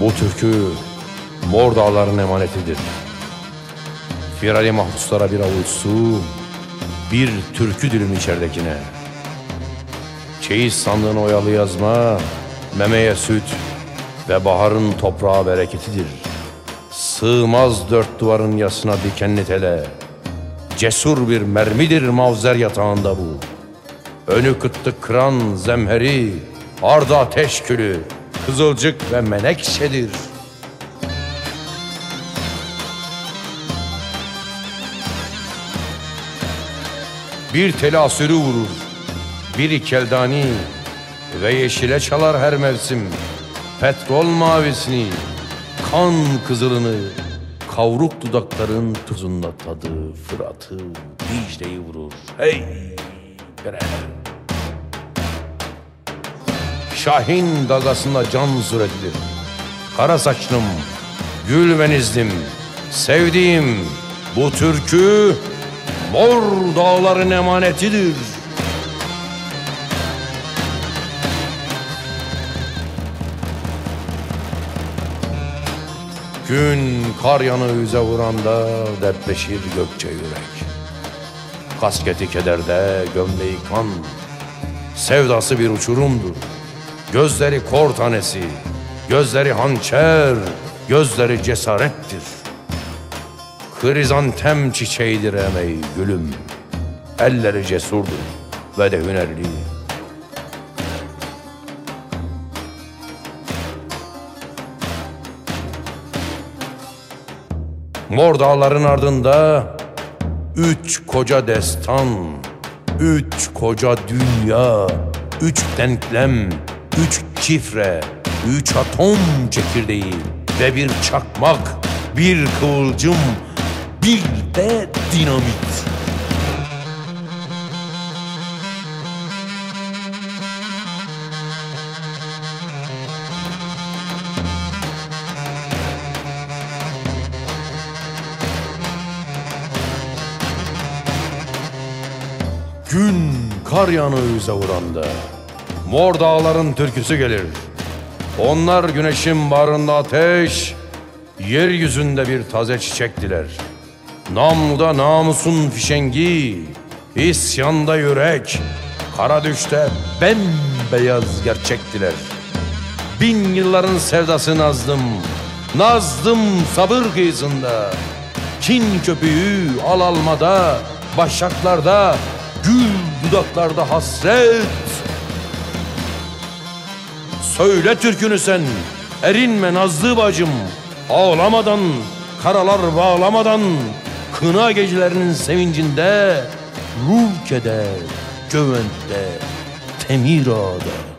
Bu türkü Mor Dağların emanetidir. Firari mahpuslara bir avuç su, bir türkü dilim içeridekine. Çeyiz sandığına oyalı yazma, memeye süt ve baharın toprağa bereketidir. Sığmaz dört duvarın yasına dikenli tele. Cesur bir mermidir mavzer yatağında bu. Önü kıtlık kıran zemheri, ardı ateş külü, kızılcık ve menekşedir. Bir telasürü vurur, bir keldani ve yeşile çalar her mevsim. Petrol mavisini, kan kızılını, kavruk dudakların tuzunda tadı Fırat'ı, Dicle'yi vurur. Hey! Bre! Şahin gagasında can suretidir. Kara saçlım, gül benizlim, sevdiğim bu türkü mor dağların emanetidir. Gün kar yanı yüze vuranda dertleşir gökçe yürek. Kasketi kederde, gömleği kan. Sevdası bir uçurumdur. Gözleri kor tanesi, gözleri hançer, gözleri cesarettir. Krizantem çiçeğidir emeği gülüm. Elleri cesurdur ve de hünerli. Mor dağların ardında üç koca destan, üç koca dünya, üç denklem, üç şifre, üç atom çekirdeği ve bir çakmak, bir kıvılcım, bir de dinamit. Gün kar yanı yüze vuranda Mor dağların türküsü gelir. Onlar güneşin barında ateş Yeryüzünde bir taze çiçektiler Namluda namusun fişengi İsyanda yürek. Kara düşte bembeyaz gerçektiler Bin yılların sevdası nazdım Nazdım sabır kıyısında Kin köpüğü al almada Başaklarda Gül dudaklarda hasret Söyle türkünü sen Erinme nazlı bacım. Ağlamadan Karalar bağlamadan Kına gecelerinin sevincinde Ruh keder Gövende Temirada